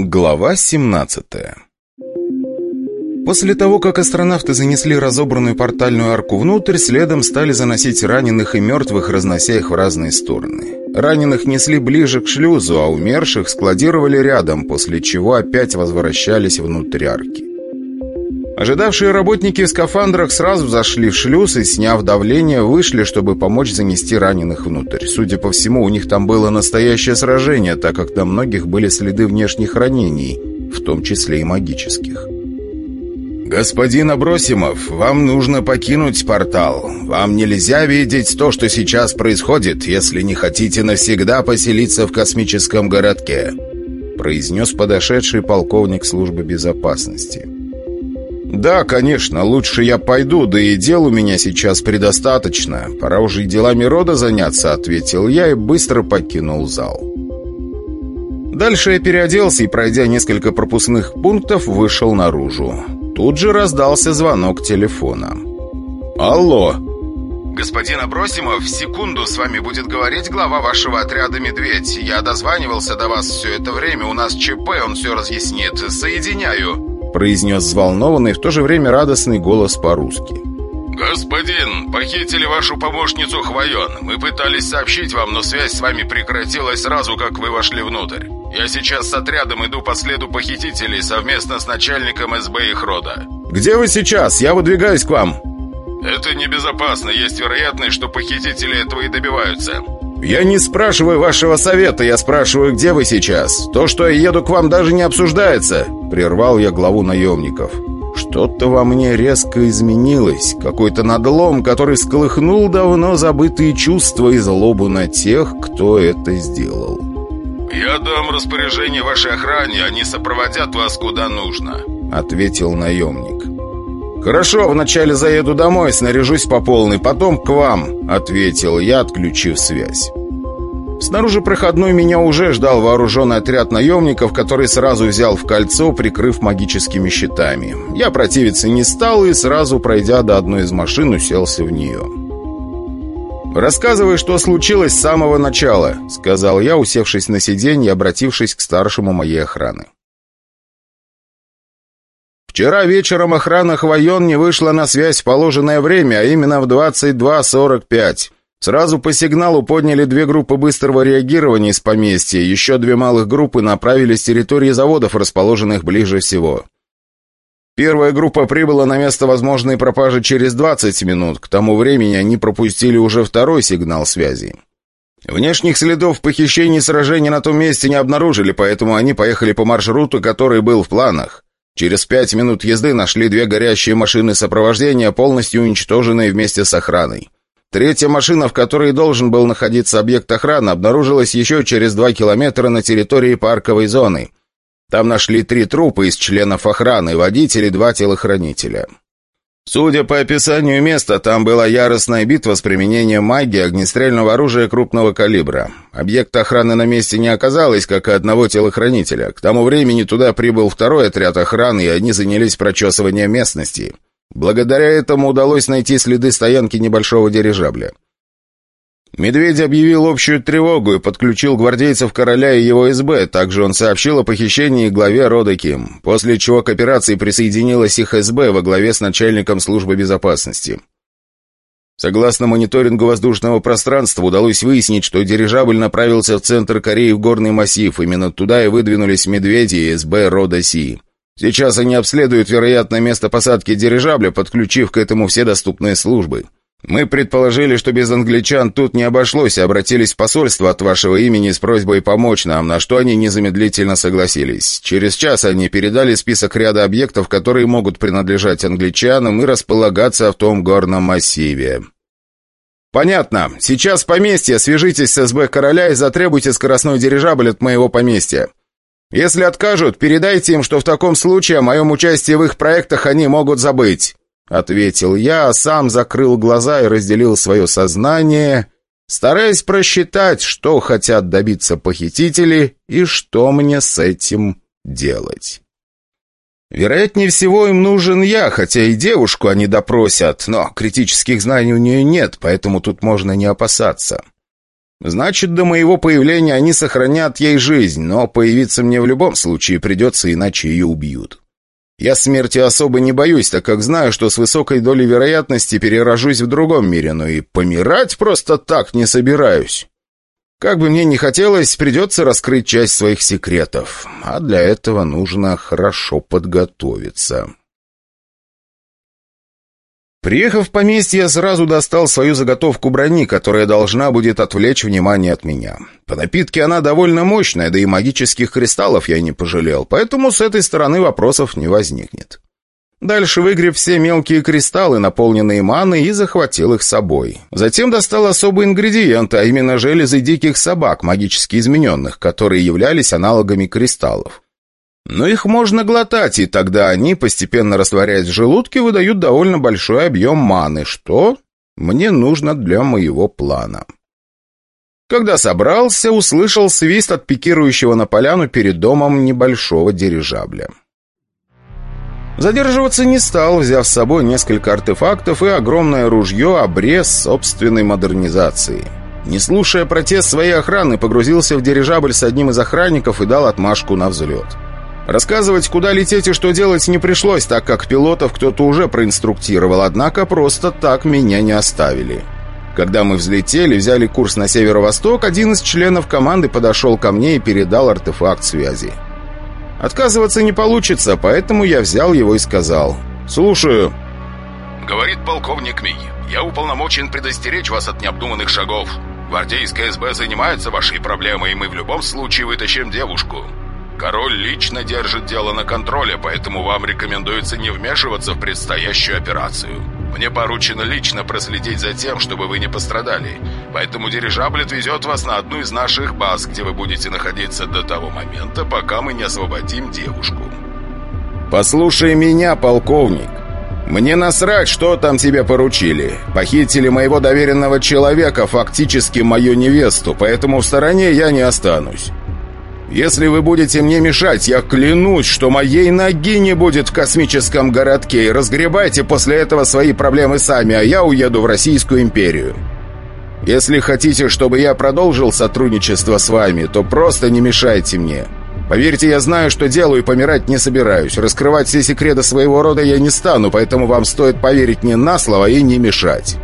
Глава 17 После того, как астронавты занесли разобранную портальную арку внутрь, следом стали заносить раненых и мертвых, разнося их в разные стороны. Раненых несли ближе к шлюзу, а умерших складировали рядом, после чего опять возвращались внутрь арки. Ожидавшие работники в скафандрах сразу зашли в шлюз и, сняв давление, вышли, чтобы помочь занести раненых внутрь. Судя по всему, у них там было настоящее сражение, так как на многих были следы внешних ранений, в том числе и магических. «Господин Абросимов, вам нужно покинуть портал. Вам нельзя видеть то, что сейчас происходит, если не хотите навсегда поселиться в космическом городке», произнес подошедший полковник службы безопасности. «Да, конечно, лучше я пойду, да и дел у меня сейчас предостаточно. Пора уже и делами рода заняться», — ответил я и быстро покинул зал. Дальше я переоделся и, пройдя несколько пропускных пунктов, вышел наружу. Тут же раздался звонок телефона. «Алло!» «Господин Абросимов, секунду с вами будет говорить глава вашего отряда «Медведь». Я дозванивался до вас все это время, у нас ЧП, он все разъяснит. Соединяю» произнес взволнованный, в то же время радостный голос по-русски. «Господин, похитили вашу помощницу Хвоен. Мы пытались сообщить вам, но связь с вами прекратилась сразу, как вы вошли внутрь. Я сейчас с отрядом иду по следу похитителей совместно с начальником СБ их рода». «Где вы сейчас? Я выдвигаюсь к вам». «Это небезопасно. Есть вероятность, что похитители этого и добиваются». «Я не спрашиваю вашего совета, я спрашиваю, где вы сейчас. То, что я еду к вам, даже не обсуждается», — прервал я главу наемников. Что-то во мне резко изменилось, какой-то надлом, который сколыхнул давно забытые чувства и злобу на тех, кто это сделал. «Я дам распоряжение вашей охране, они сопроводят вас куда нужно», — ответил наемник. «Хорошо, вначале заеду домой, снаряжусь по полной, потом к вам», — ответил я, отключив связь. Снаружи проходной меня уже ждал вооруженный отряд наемников, который сразу взял в кольцо, прикрыв магическими щитами. Я противиться не стал и, сразу пройдя до одной из машин, уселся в нее. «Рассказывай, что случилось с самого начала», — сказал я, усевшись на сиденье и обратившись к старшему моей охраны. Вчера вечером охрана Хвоен не вышла на связь в положенное время, а именно в 22.45. Сразу по сигналу подняли две группы быстрого реагирования из поместья, еще две малых группы направились с территории заводов, расположенных ближе всего. Первая группа прибыла на место возможной пропажи через 20 минут. К тому времени они пропустили уже второй сигнал связи. Внешних следов похищений и сражений на том месте не обнаружили, поэтому они поехали по маршруту, который был в планах. Через пять минут езды нашли две горящие машины сопровождения, полностью уничтоженные вместе с охраной. Третья машина, в которой должен был находиться объект охраны, обнаружилась еще через два километра на территории парковой зоны. Там нашли три трупа из членов охраны, водитель и два телохранителя. Судя по описанию места, там была яростная битва с применением магии огнестрельного оружия крупного калибра. Объекта охраны на месте не оказалось, как и одного телохранителя. К тому времени туда прибыл второй отряд охраны, и они занялись прочесыванием местности. Благодаря этому удалось найти следы стоянки небольшого дирижабля. Медведь объявил общую тревогу и подключил гвардейцев короля и его СБ. Также он сообщил о похищении главе рода Ким, после чего к операции присоединилась их СБ во главе с начальником службы безопасности. Согласно мониторингу воздушного пространства, удалось выяснить, что дирижабль направился в центр Кореи в горный массив. Именно туда и выдвинулись медведи и СБ рода Си. Сейчас они обследуют вероятное место посадки дирижабля, подключив к этому все доступные службы. Мы предположили, что без англичан тут не обошлось, и обратились в посольство от вашего имени с просьбой помочь нам, на что они незамедлительно согласились. Через час они передали список ряда объектов, которые могут принадлежать англичанам и располагаться в том горном массиве. «Понятно. Сейчас поместье. Свяжитесь с СБ короля и затребуйте скоростной дирижабль от моего поместья. Если откажут, передайте им, что в таком случае о моем участии в их проектах они могут забыть». — ответил я, а сам закрыл глаза и разделил свое сознание, стараясь просчитать, что хотят добиться похитители и что мне с этим делать. Вероятнее всего, им нужен я, хотя и девушку они допросят, но критических знаний у нее нет, поэтому тут можно не опасаться. Значит, до моего появления они сохранят ей жизнь, но появиться мне в любом случае придется, иначе ее убьют. Я смерти особо не боюсь, так как знаю, что с высокой долей вероятности перерожусь в другом мире, но и помирать просто так не собираюсь. Как бы мне ни хотелось, придется раскрыть часть своих секретов, а для этого нужно хорошо подготовиться. Приехав в поместье, я сразу достал свою заготовку брони, которая должна будет отвлечь внимание от меня. По напитке она довольно мощная, да и магических кристаллов я не пожалел, поэтому с этой стороны вопросов не возникнет. Дальше выгреб все мелкие кристаллы, наполненные маной, и захватил их с собой. Затем достал особый ингредиент, а именно железы диких собак, магически измененных, которые являлись аналогами кристаллов. Но их можно глотать, и тогда они, постепенно растворяясь в желудке, выдают довольно большой объем маны, что мне нужно для моего плана. Когда собрался, услышал свист от пикирующего на поляну перед домом небольшого дирижабля. Задерживаться не стал, взяв с собой несколько артефактов и огромное ружье обрез собственной модернизации. Не слушая протест своей охраны, погрузился в дирижабль с одним из охранников и дал отмашку на взлет. Рассказывать, куда лететь и что делать, не пришлось, так как пилотов кто-то уже проинструктировал, однако просто так меня не оставили. Когда мы взлетели, взяли курс на северо-восток, один из членов команды подошел ко мне и передал артефакт связи. Отказываться не получится, поэтому я взял его и сказал «Слушаю». Говорит полковник Ми. Я уполномочен предостеречь вас от необдуманных шагов. Гвардейская СБ занимается вашей проблемой, и мы в любом случае вытащим девушку. Король лично держит дело на контроле, поэтому вам рекомендуется не вмешиваться в предстоящую операцию. Мне поручено лично проследить за тем, чтобы вы не пострадали. Поэтому дирижабль отвезет вас на одну из наших баз, где вы будете находиться до того момента, пока мы не освободим девушку. «Послушай меня, полковник. Мне насрать, что там тебе поручили. Похитили моего доверенного человека, фактически мою невесту, поэтому в стороне я не останусь. Если вы будете мне мешать, я клянусь, что моей ноги не будет в космическом городке, разгребайте после этого свои проблемы сами, а я уеду в Российскую империю. Если хотите, чтобы я продолжил сотрудничество с вами, то просто не мешайте мне. Поверьте, я знаю, что делаю, и помирать не собираюсь. Раскрывать все секреты своего рода я не стану, поэтому вам стоит поверить мне на слово и не мешать.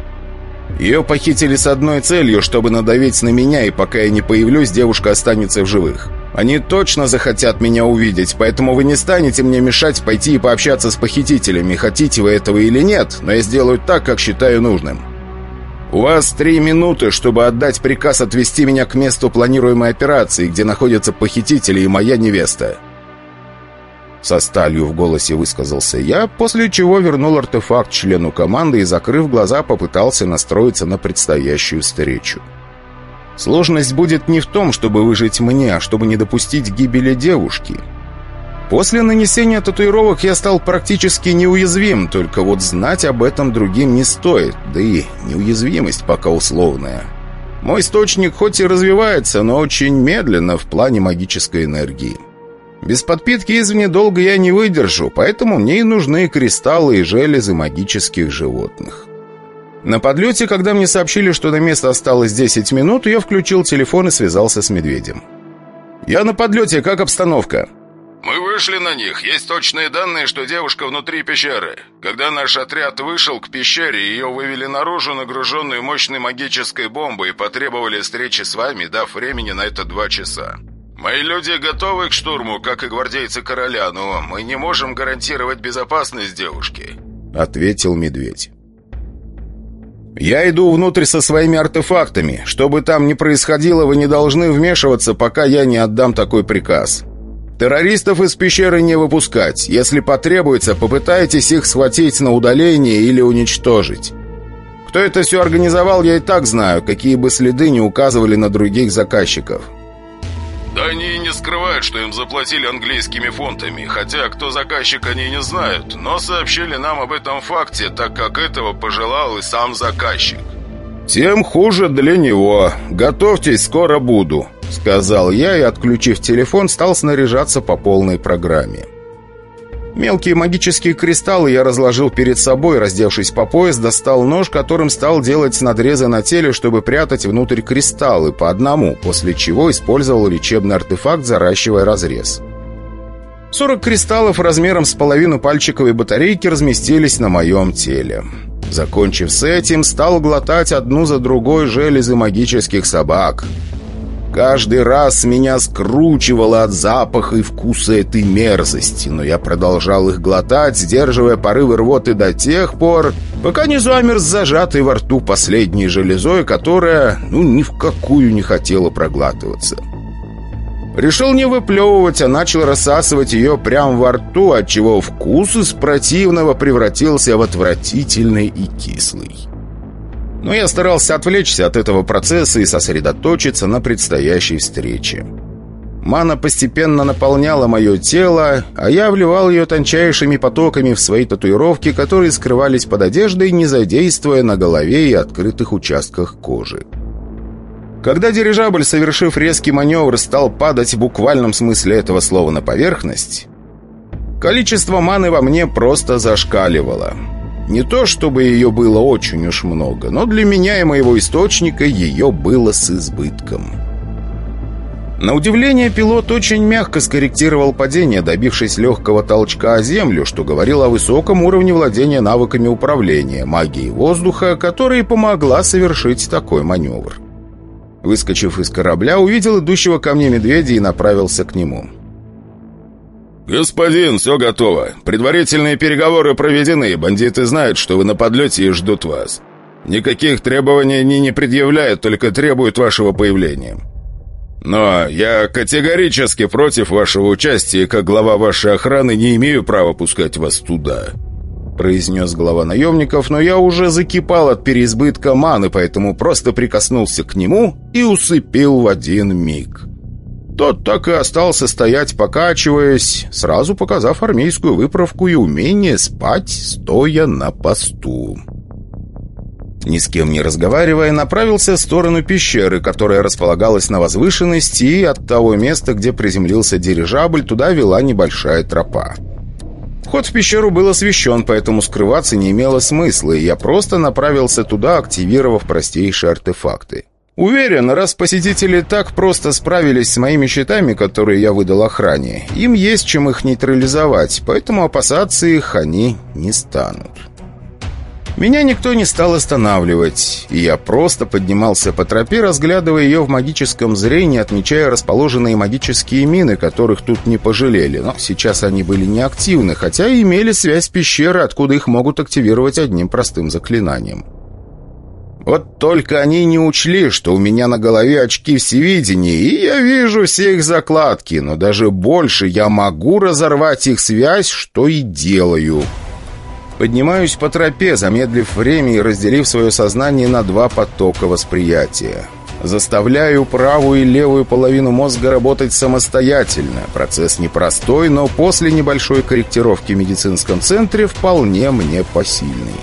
Ее похитили с одной целью, чтобы надавить на меня, и пока я не появлюсь, девушка останется в живых. Они точно захотят меня увидеть, поэтому вы не станете мне мешать пойти и пообщаться с похитителями, хотите вы этого или нет, но я сделаю так, как считаю нужным. У вас три минуты, чтобы отдать приказ отвести меня к месту планируемой операции, где находятся похитители и моя невеста. Со сталью в голосе высказался я, после чего вернул артефакт члену команды и, закрыв глаза, попытался настроиться на предстоящую встречу. Сложность будет не в том, чтобы выжить мне, а чтобы не допустить гибели девушки. После нанесения татуировок я стал практически неуязвим, только вот знать об этом другим не стоит, да и неуязвимость пока условная. Мой источник хоть и развивается, но очень медленно в плане магической энергии. Без подпитки извне долго я не выдержу, поэтому мне и нужны кристаллы и железы магических животных. На подлете, когда мне сообщили, что на место осталось 10 минут, я включил телефон и связался с медведем. «Я на подлете, как обстановка?» «Мы вышли на них. Есть точные данные, что девушка внутри пещеры. Когда наш отряд вышел к пещере, ее вывели наружу, нагруженную мощной магической бомбой, и потребовали встречи с вами, дав времени на это два часа. «Мои люди готовы к штурму, как и гвардейцы короля, но мы не можем гарантировать безопасность девушки», — ответил медведь. «Я иду внутрь со своими артефактами. Что бы там ни происходило, вы не должны вмешиваться, пока я не отдам такой приказ. Террористов из пещеры не выпускать. Если потребуется, попытайтесь их схватить на удаление или уничтожить. Кто это все организовал, я и так знаю, какие бы следы не указывали на других заказчиков». Да они и не скрывают, что им заплатили английскими фунтами, хотя кто заказчик они не знают, но сообщили нам об этом факте, так как этого пожелал и сам заказчик. «Тем хуже для него. Готовьтесь, скоро буду», — сказал я и, отключив телефон, стал снаряжаться по полной программе. Мелкие магические кристаллы я разложил перед собой, раздевшись по пояс, достал нож, которым стал делать надрезы на теле, чтобы прятать внутрь кристаллы по одному, после чего использовал лечебный артефакт, заращивая разрез. 40 кристаллов размером с половину пальчиковой батарейки разместились на моем теле. Закончив с этим, стал глотать одну за другой железы магических собак – Каждый раз меня скручивало от запаха и вкуса этой мерзости, но я продолжал их глотать, сдерживая порывы рвоты до тех пор, пока не замер с зажатой во рту последней железой, которая, ну, ни в какую не хотела проглатываться. Решил не выплевывать, а начал рассасывать ее прямо во рту, отчего вкус из противного превратился в отвратительный и кислый. Но я старался отвлечься от этого процесса и сосредоточиться на предстоящей встрече. Мана постепенно наполняла мое тело, а я вливал ее тончайшими потоками в свои татуировки, которые скрывались под одеждой, не задействуя на голове и открытых участках кожи. Когда дирижабль, совершив резкий маневр, стал падать в буквальном смысле этого слова на поверхность, количество маны во мне просто зашкаливало – не то, чтобы ее было очень уж много, но для меня и моего источника ее было с избытком. На удивление, пилот очень мягко скорректировал падение, добившись легкого толчка о землю, что говорило о высоком уровне владения навыками управления, магией воздуха, которая помогла совершить такой маневр. Выскочив из корабля, увидел идущего ко мне медведя и направился к нему. «Господин, все готово. Предварительные переговоры проведены. Бандиты знают, что вы на подлете и ждут вас. Никаких требований они не предъявляют, только требуют вашего появления. Но я категорически против вашего участия, как глава вашей охраны не имею права пускать вас туда», произнес глава наемников, но я уже закипал от переизбытка маны, поэтому просто прикоснулся к нему и усыпил в один миг. Тот так и остался стоять, покачиваясь, сразу показав армейскую выправку и умение спать, стоя на посту. Ни с кем не разговаривая, направился в сторону пещеры, которая располагалась на возвышенности, и от того места, где приземлился дирижабль, туда вела небольшая тропа. Вход в пещеру был освещен, поэтому скрываться не имело смысла, и я просто направился туда, активировав простейшие артефакты. Уверен, раз посетители так просто справились с моими щитами, которые я выдал охране, им есть чем их нейтрализовать, поэтому опасаться их они не станут. Меня никто не стал останавливать, и я просто поднимался по тропе, разглядывая ее в магическом зрении, отмечая расположенные магические мины, которых тут не пожалели, но сейчас они были неактивны, хотя и имели связь с пещерой, откуда их могут активировать одним простым заклинанием. Вот только они не учли, что у меня на голове очки всевидения, и я вижу все их закладки, но даже больше я могу разорвать их связь, что и делаю. Поднимаюсь по тропе, замедлив время и разделив свое сознание на два потока восприятия. Заставляю правую и левую половину мозга работать самостоятельно. Процесс непростой, но после небольшой корректировки в медицинском центре вполне мне посильный.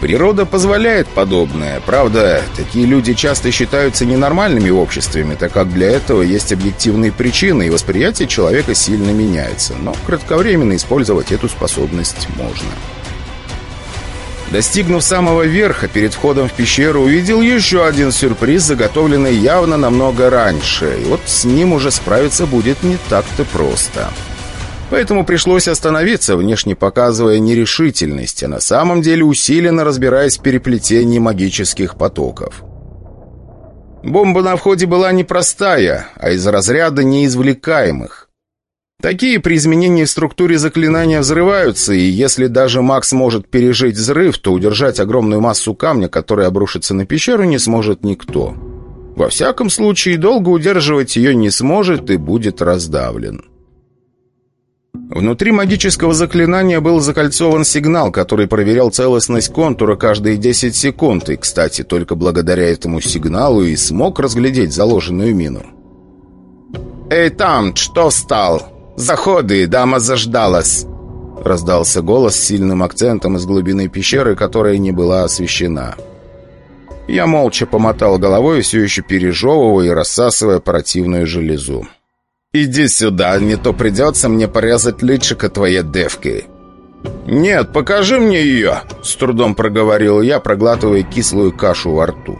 Природа позволяет подобное. Правда, такие люди часто считаются ненормальными в обществе, так как для этого есть объективные причины, и восприятие человека сильно меняется. Но кратковременно использовать эту способность можно. Достигнув самого верха, перед входом в пещеру увидел еще один сюрприз, заготовленный явно намного раньше. И вот с ним уже справиться будет не так-то просто. Поэтому пришлось остановиться, внешне показывая нерешительность, а на самом деле усиленно разбираясь в переплетении магических потоков. Бомба на входе была непростая, а из разряда неизвлекаемых. Такие при изменении в структуре заклинания взрываются, и если даже Макс может пережить взрыв, то удержать огромную массу камня, который обрушится на пещеру, не сможет никто. Во всяком случае, долго удерживать ее не сможет и будет раздавлен. Внутри магического заклинания был закольцован сигнал, который проверял целостность контура каждые 10 секунд, и, кстати, только благодаря этому сигналу и смог разглядеть заложенную мину. «Эй, там, что встал? Заходы, дама заждалась!» Раздался голос с сильным акцентом из глубины пещеры, которая не была освещена. Я молча помотал головой, все еще пережевывая и рассасывая противную железу. «Иди сюда, не то придется мне порезать личико твоей девки». «Нет, покажи мне ее!» — с трудом проговорил я, проглатывая кислую кашу во рту.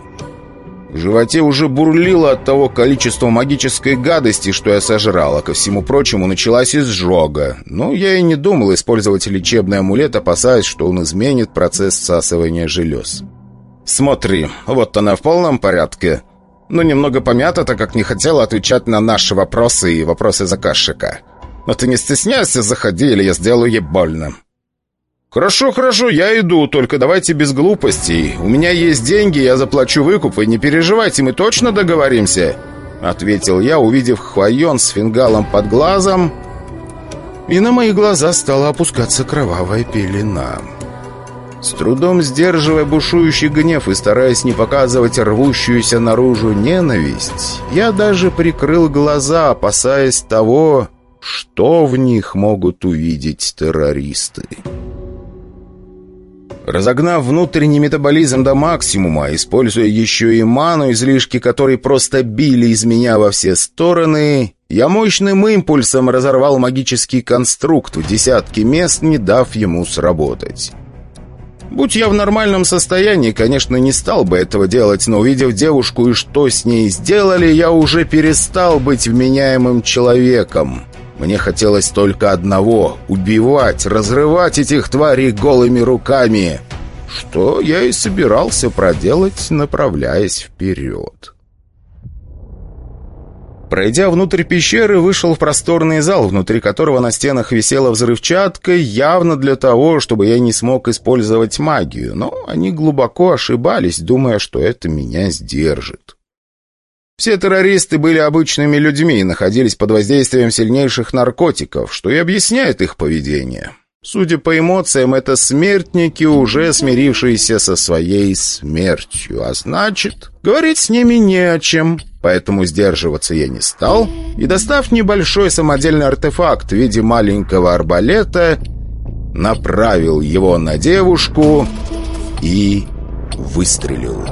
В животе уже бурлило от того количества магической гадости, что я сожрал, а ко всему прочему началась изжога. Но я и не думал использовать лечебный амулет, опасаясь, что он изменит процесс всасывания желез. «Смотри, вот она в полном порядке. Но немного помята, так как не хотела отвечать на наши вопросы и вопросы заказчика. Но ты не стесняйся, заходи, или я сделаю ей больно». «Хорошо, хорошо, я иду, только давайте без глупостей. У меня есть деньги, я заплачу выкуп, и не переживайте, мы точно договоримся?» Ответил я, увидев Хвоен с фингалом под глазом, и на мои глаза стала опускаться кровавая пелена. С трудом сдерживая бушующий гнев и стараясь не показывать рвущуюся наружу ненависть, я даже прикрыл глаза, опасаясь того, что в них могут увидеть террористы. Разогнав внутренний метаболизм до максимума, используя еще и ману, излишки которой просто били из меня во все стороны, я мощным импульсом разорвал магический конструкт в десятки мест, не дав ему сработать. Будь я в нормальном состоянии, конечно, не стал бы этого делать, но увидев девушку и что с ней сделали, я уже перестал быть вменяемым человеком. Мне хотелось только одного — убивать, разрывать этих тварей голыми руками, что я и собирался проделать, направляясь вперед. Пройдя внутрь пещеры, вышел в просторный зал, внутри которого на стенах висела взрывчатка, явно для того, чтобы я не смог использовать магию, но они глубоко ошибались, думая, что это меня сдержит. Все террористы были обычными людьми и находились под воздействием сильнейших наркотиков, что и объясняет их поведение. Судя по эмоциям, это смертники, уже смирившиеся со своей смертью, а значит, говорить с ними не о чем. Поэтому сдерживаться я не стал, и, достав небольшой самодельный артефакт в виде маленького арбалета, направил его на девушку и выстрелил.